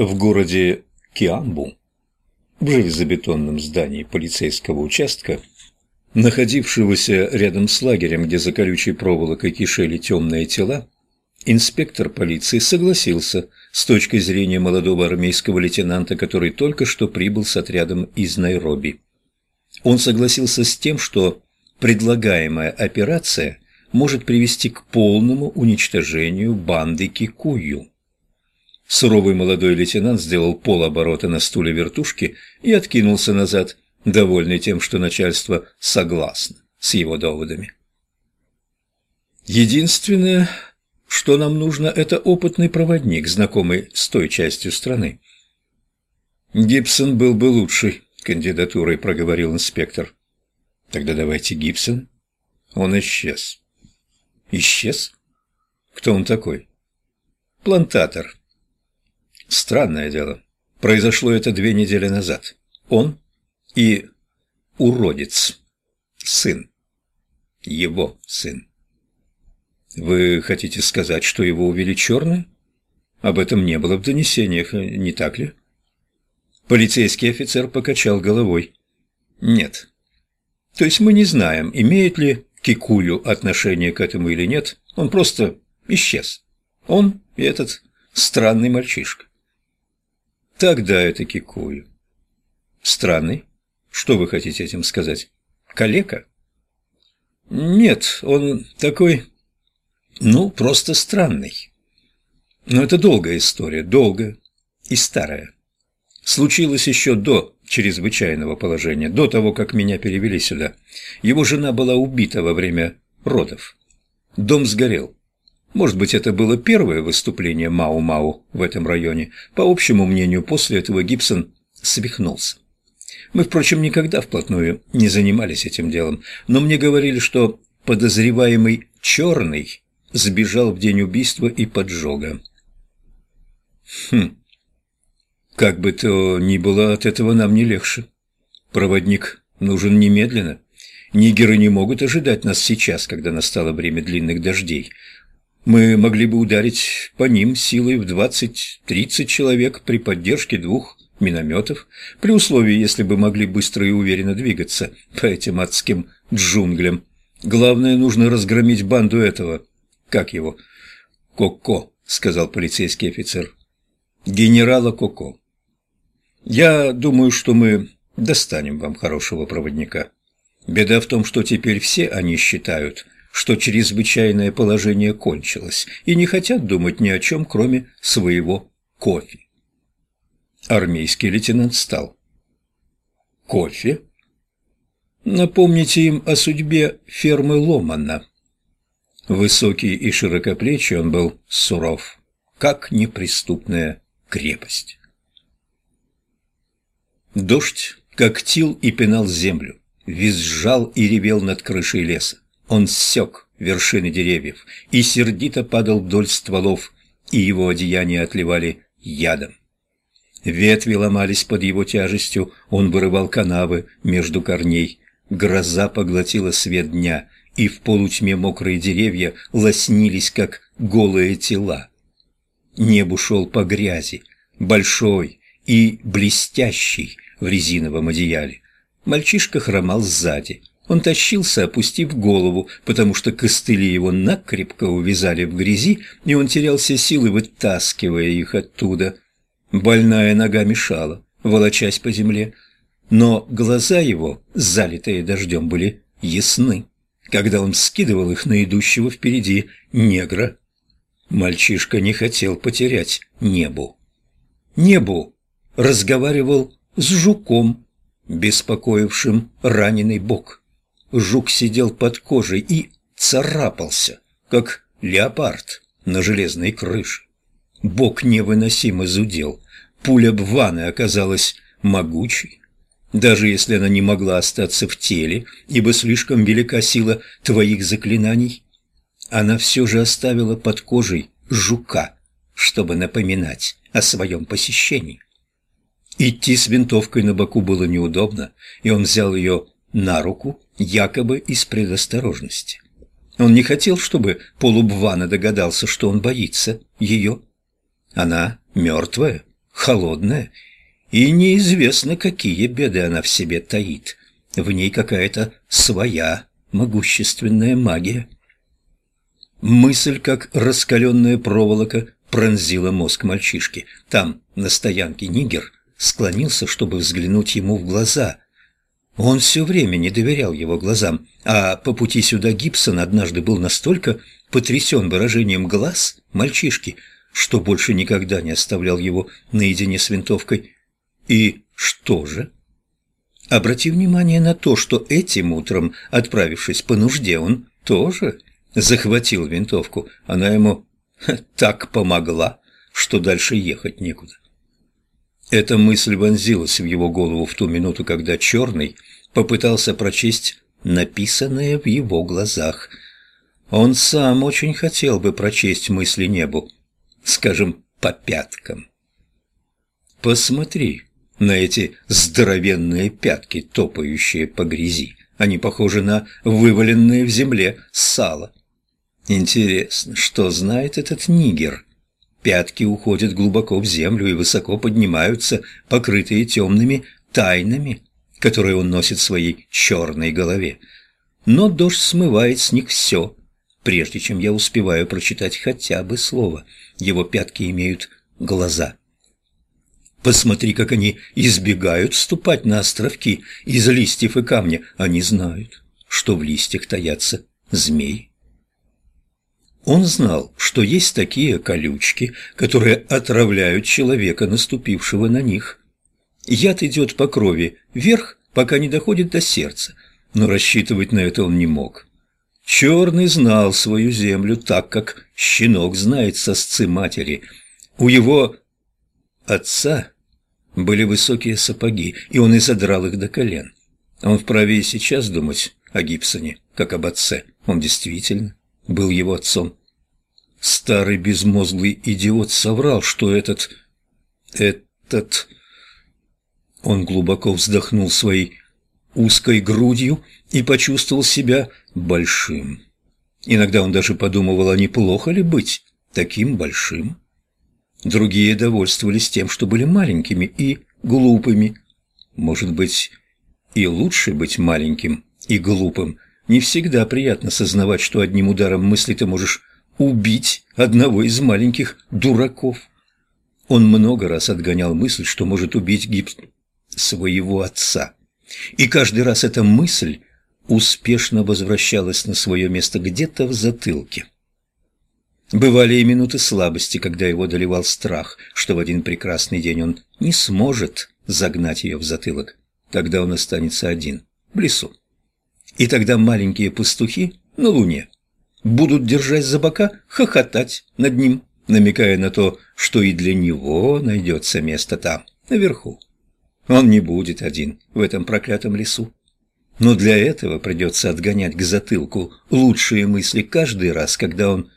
В городе Киамбу, в железобетонном здании полицейского участка, находившегося рядом с лагерем, где за колючей проволокой кишели темные тела, инспектор полиции согласился с точки зрения молодого армейского лейтенанта, который только что прибыл с отрядом из Найроби. Он согласился с тем, что предлагаемая операция может привести к полному уничтожению банды Кикую. Суровый молодой лейтенант сделал полоборота на стуле вертушки и откинулся назад, довольный тем, что начальство согласно с его доводами. Единственное, что нам нужно, это опытный проводник, знакомый с той частью страны. Гибсон был бы лучшей кандидатурой, проговорил инспектор. Тогда давайте Гибсон. Он исчез. Исчез? Кто он такой? Плантатор. Странное дело. Произошло это две недели назад. Он и уродец. Сын. Его сын. Вы хотите сказать, что его увели черные? Об этом не было в донесениях, не так ли? Полицейский офицер покачал головой. Нет. То есть мы не знаем, имеет ли Кикулю отношение к этому или нет. Он просто исчез. Он и этот странный мальчишка. Тогда это Кикую. Странный? Что вы хотите этим сказать? Калека? Нет, он такой... Ну, просто странный. Но это долгая история, долгая и старая. Случилось еще до чрезвычайного положения, до того, как меня перевели сюда. Его жена была убита во время родов. Дом сгорел. Может быть, это было первое выступление Мау-Мау в этом районе. По общему мнению, после этого Гибсон свихнулся. Мы, впрочем, никогда вплотную не занимались этим делом, но мне говорили, что подозреваемый «черный» сбежал в день убийства и поджога. Хм. Как бы то ни было, от этого нам не легче. Проводник нужен немедленно. Нигеры не могут ожидать нас сейчас, когда настало время длинных дождей. Мы могли бы ударить по ним силой в 20-30 человек при поддержке двух минометов, при условии, если бы могли быстро и уверенно двигаться по этим адским джунглям. Главное, нужно разгромить банду этого... Как его? «Коко», — сказал полицейский офицер. «Генерала Коко. Я думаю, что мы достанем вам хорошего проводника. Беда в том, что теперь все они считают, что чрезвычайное положение кончилось, и не хотят думать ни о чем, кроме своего кофе. Армейский лейтенант встал. Кофе? Напомните им о судьбе фермы Ломана. Высокий и широкоплечий он был суров, как неприступная крепость. Дождь когтил и пинал землю, визжал и ревел над крышей леса. Он ссек вершины деревьев и сердито падал вдоль стволов, и его одеяния отливали ядом. Ветви ломались под его тяжестью, он вырывал канавы между корней. Гроза поглотила свет дня, и в полутьме мокрые деревья лоснились, как голые тела. Небу шел по грязи, большой и блестящий в резиновом одеяле. Мальчишка хромал сзади. Он тащился, опустив голову, потому что костыли его накрепко увязали в грязи, и он терял все силы, вытаскивая их оттуда. Больная нога мешала, волочась по земле, но глаза его, залитые дождем, были ясны, когда он скидывал их на идущего впереди негра. Мальчишка не хотел потерять небу. Небу разговаривал с жуком, беспокоившим раненый бок. Жук сидел под кожей и царапался, как леопард на железной крыше. Бок невыносимо зудел. Пуля Бваны оказалась могучей. Даже если она не могла остаться в теле, ибо слишком велика сила твоих заклинаний, она все же оставила под кожей жука, чтобы напоминать о своем посещении. Идти с винтовкой на боку было неудобно, и он взял ее на руку якобы из предосторожности. Он не хотел, чтобы полубвана догадался, что он боится ее. Она мертвая, холодная, и неизвестно, какие беды она в себе таит. В ней какая-то своя могущественная магия. Мысль, как раскаленная проволока, пронзила мозг мальчишки. Там, на стоянке, Нигер склонился, чтобы взглянуть ему в глаза. Он все время не доверял его глазам, а по пути сюда Гибсон однажды был настолько потрясен выражением глаз мальчишки, что больше никогда не оставлял его наедине с винтовкой. И что же? Обрати внимание на то, что этим утром, отправившись по нужде, он тоже захватил винтовку. Она ему так помогла, что дальше ехать некуда. Эта мысль вонзилась в его голову в ту минуту, когда Черный попытался прочесть написанное в его глазах. Он сам очень хотел бы прочесть мысли небу, скажем, по пяткам. Посмотри на эти здоровенные пятки, топающие по грязи. Они похожи на вываленные в земле сало. Интересно, что знает этот нигер? Пятки уходят глубоко в землю и высоко поднимаются, покрытые темными тайнами, которые он носит в своей черной голове. Но дождь смывает с них все, прежде чем я успеваю прочитать хотя бы слово. Его пятки имеют глаза. Посмотри, как они избегают ступать на островки из листьев и камня. Они знают, что в листьях таятся змеи. Он знал, что есть такие колючки, которые отравляют человека, наступившего на них. Яд идет по крови вверх, пока не доходит до сердца, но рассчитывать на это он не мог. Черный знал свою землю так, как щенок знает сосцы матери. У его отца были высокие сапоги, и он и задрал их до колен. Он вправе и сейчас думать о Гибсоне, как об отце. Он действительно был его отцом. Старый безмозглый идиот соврал, что этот... этот... Он глубоко вздохнул своей узкой грудью и почувствовал себя большим. Иногда он даже подумывал, а неплохо ли быть таким большим? Другие довольствовались тем, что были маленькими и глупыми. Может быть, и лучше быть маленьким и глупым – не всегда приятно сознавать, что одним ударом мысли ты можешь убить одного из маленьких дураков. Он много раз отгонял мысль, что может убить Гибс своего отца. И каждый раз эта мысль успешно возвращалась на свое место где-то в затылке. Бывали и минуты слабости, когда его доливал страх, что в один прекрасный день он не сможет загнать ее в затылок. Тогда он останется один, в лесу. И тогда маленькие пастухи на луне будут, держась за бока, хохотать над ним, намекая на то, что и для него найдется место там, наверху. Он не будет один в этом проклятом лесу. Но для этого придется отгонять к затылку лучшие мысли каждый раз, когда он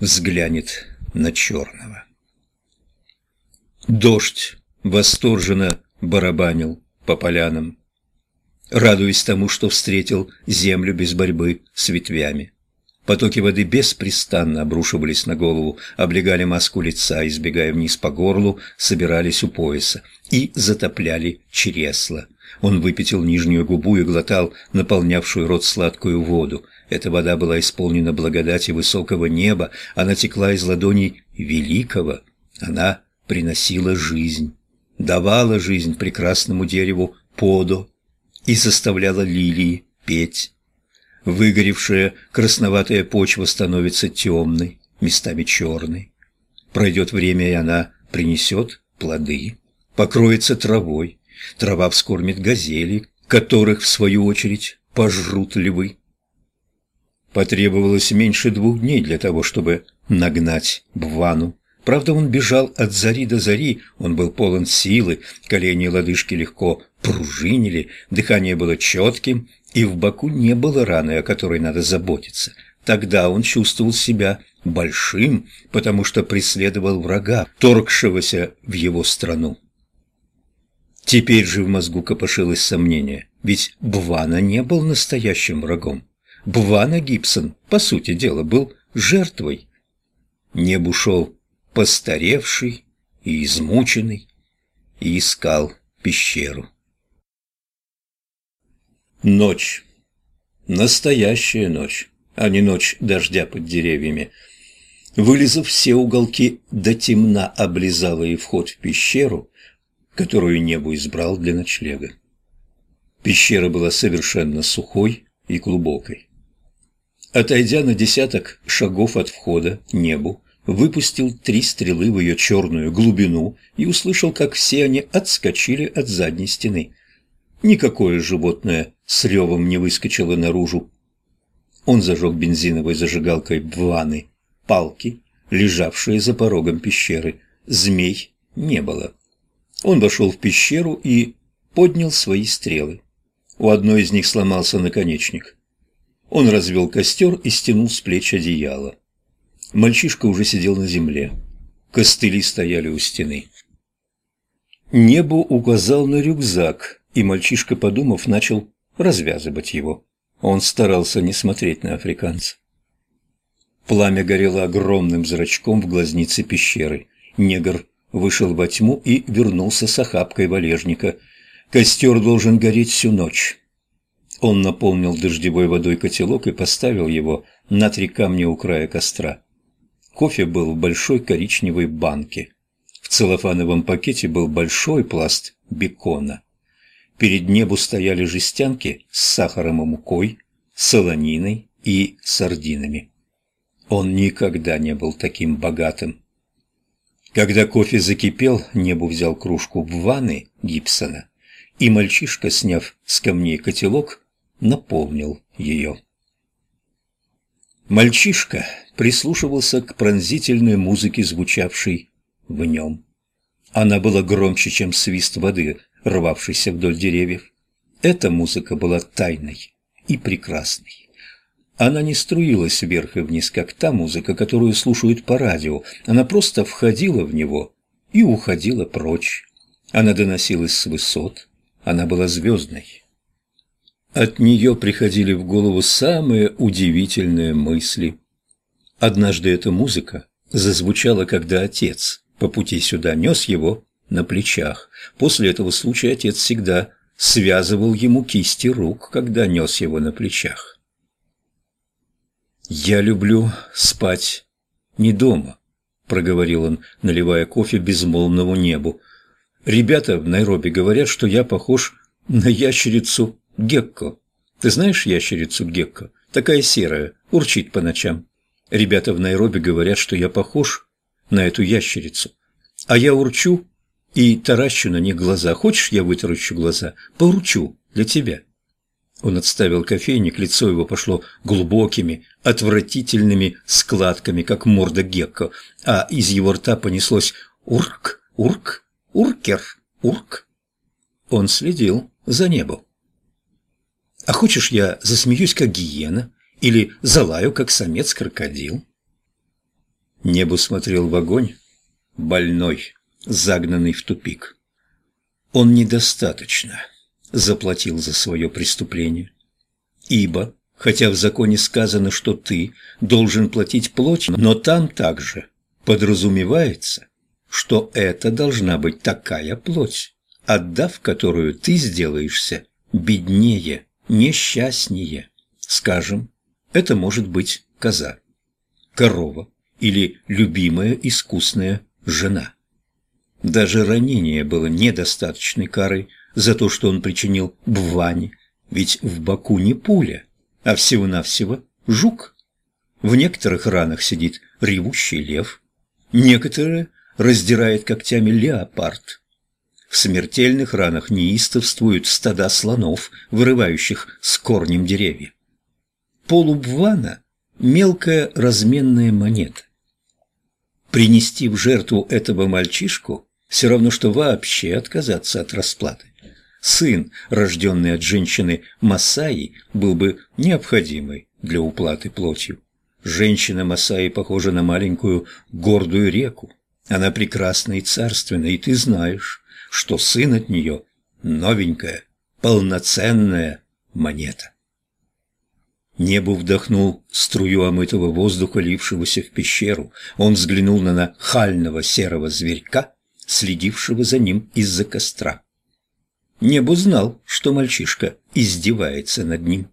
взглянет на черного. Дождь восторженно барабанил по полянам радуясь тому, что встретил землю без борьбы с ветвями. Потоки воды беспрестанно обрушивались на голову, облегали маску лица, избегая вниз по горлу, собирались у пояса и затопляли чресла. Он выпятил нижнюю губу и глотал наполнявшую рот сладкую воду. Эта вода была исполнена благодати высокого неба, она текла из ладоней великого. Она приносила жизнь, давала жизнь прекрасному дереву подо, и заставляла лилии петь. Выгоревшая красноватая почва становится темной, местами черной. Пройдет время, и она принесет плоды, покроется травой. Трава вскормит газели, которых, в свою очередь, пожрут львы. Потребовалось меньше двух дней для того, чтобы нагнать Бвану. Правда, он бежал от зари до зари, он был полон силы, колени и лодыжки легко пружинили, дыхание было четким, и в боку не было раны, о которой надо заботиться. Тогда он чувствовал себя большим, потому что преследовал врага, торгшегося в его страну. Теперь же в мозгу копошилось сомнение, ведь Бвана не был настоящим врагом. Бвана Гибсон, по сути дела, был жертвой. Небу шел постаревший и измученный, и искал пещеру. Ночь. Настоящая ночь, а не ночь дождя под деревьями. Вылезав все уголки до темна, облизала и вход в пещеру, которую небо избрал для ночлега. Пещера была совершенно сухой и глубокой. Отойдя на десяток шагов от входа, небу, выпустил три стрелы в ее черную глубину и услышал, как все они отскочили от задней стены. Никакое животное с ревом не выскочило наружу. Он зажег бензиновой зажигалкой ванны палки, лежавшие за порогом пещеры. Змей не было. Он вошел в пещеру и поднял свои стрелы. У одной из них сломался наконечник. Он развел костер и стянул с плеч одеяло. Мальчишка уже сидел на земле. Костыли стояли у стены. Небо указал на рюкзак, и мальчишка, подумав, начал развязывать его. Он старался не смотреть на африканца. Пламя горело огромным зрачком в глазнице пещеры. Негр вышел во тьму и вернулся с охапкой валежника. Костер должен гореть всю ночь. Он наполнил дождевой водой котелок и поставил его на три камня у края костра. Кофе был в большой коричневой банке. В целлофановом пакете был большой пласт бекона. Перед небу стояли жестянки с сахаром и мукой, солониной и сардинами. Он никогда не был таким богатым. Когда кофе закипел, Небу взял кружку в ванны Гибсона, и мальчишка, сняв с камней котелок, наполнил ее. Мальчишка прислушивался к пронзительной музыке, звучавшей в нем. Она была громче, чем свист воды, рвавшийся вдоль деревьев. Эта музыка была тайной и прекрасной. Она не струилась вверх и вниз, как та музыка, которую слушают по радио. Она просто входила в него и уходила прочь. Она доносилась с высот. Она была звездной. От нее приходили в голову самые удивительные мысли. Однажды эта музыка зазвучала, когда отец по пути сюда нес его на плечах. После этого случая отец всегда связывал ему кисти рук, когда нес его на плечах. «Я люблю спать не дома», — проговорил он, наливая кофе безмолвному небу. «Ребята в Найроби говорят, что я похож на ящерицу Гекко. Ты знаешь ящерицу Гекко? Такая серая, урчит по ночам. Ребята в Найроби говорят, что я похож на эту ящерицу. А я урчу и таращу на них глаза. Хочешь, я вытаращу глаза? Поурчу для тебя». Он отставил кофейник, лицо его пошло глубокими, отвратительными складками, как морда гекко, а из его рта понеслось «урк, урк, уркер, урк». Он следил за небом. «А хочешь, я засмеюсь, как гиена, или залаю, как самец-крокодил?» Небо смотрел в огонь, больной, загнанный в тупик. Он недостаточно заплатил за свое преступление. Ибо, хотя в законе сказано, что ты должен платить плоть, но там также подразумевается, что это должна быть такая плоть, отдав которую ты сделаешься беднее, несчастнее. Скажем, это может быть коза, корова или любимая искусная жена. Даже ранение было недостаточной карой за то, что он причинил Бване, ведь в боку не пуля, а всего-навсего жук. В некоторых ранах сидит ревущий лев, некоторые раздирает когтями леопард. В смертельных ранах неистовствуют стада слонов, вырывающих с корнем деревья. Полубвана – мелкая разменная монета. Принести в жертву этого мальчишку – все равно, что вообще отказаться от расплаты сын, рожденный от женщины Масаи, был бы необходимой для уплаты плотью. Женщина Масаи похожа на маленькую гордую реку. Она прекрасна и царственна, и ты знаешь, что сын от нее новенькая, полноценная монета. Небу вдохнул струю омытого воздуха, лившегося в пещеру. Он взглянул на нахального серого зверька следившего за ним из-за костра. Небу знал, что мальчишка издевается над ним.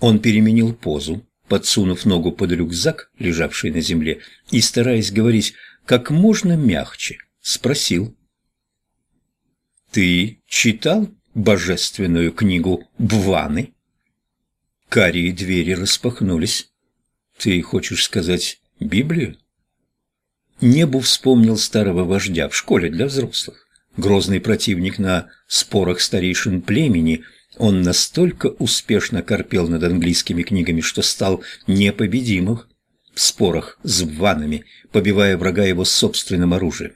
Он переменил позу, подсунув ногу под рюкзак, лежавший на земле, и, стараясь говорить как можно мягче, спросил. «Ты читал божественную книгу Бваны?» Карие двери распахнулись. «Ты хочешь сказать Библию?» Небу вспомнил старого вождя в школе для взрослых. Грозный противник на спорах старейшин племени, он настолько успешно корпел над английскими книгами, что стал непобедимым в спорах с ванами, побивая врага его собственным оружием.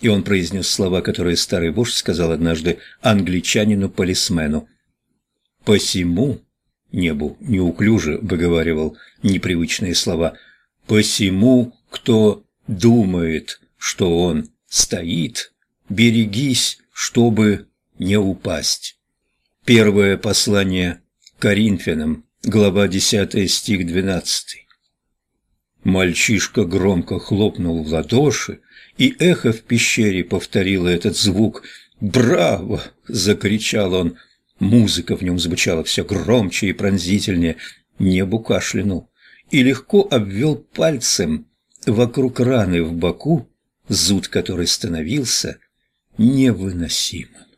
И он произнес слова, которые старый вождь сказал однажды англичанину-полисмену. «Посему...» — небу неуклюже выговаривал непривычные слова. «Посему, кто думает, что он стоит, берегись, чтобы не упасть». Первое послание Коринфянам, глава 10, стих 12. Мальчишка громко хлопнул в ладоши, и эхо в пещере повторило этот звук. «Браво!» — закричал он. Музыка в нем звучала все громче и пронзительнее. Небу кашлянул и легко обвел пальцем вокруг раны в боку, зуд которой становился невыносимым.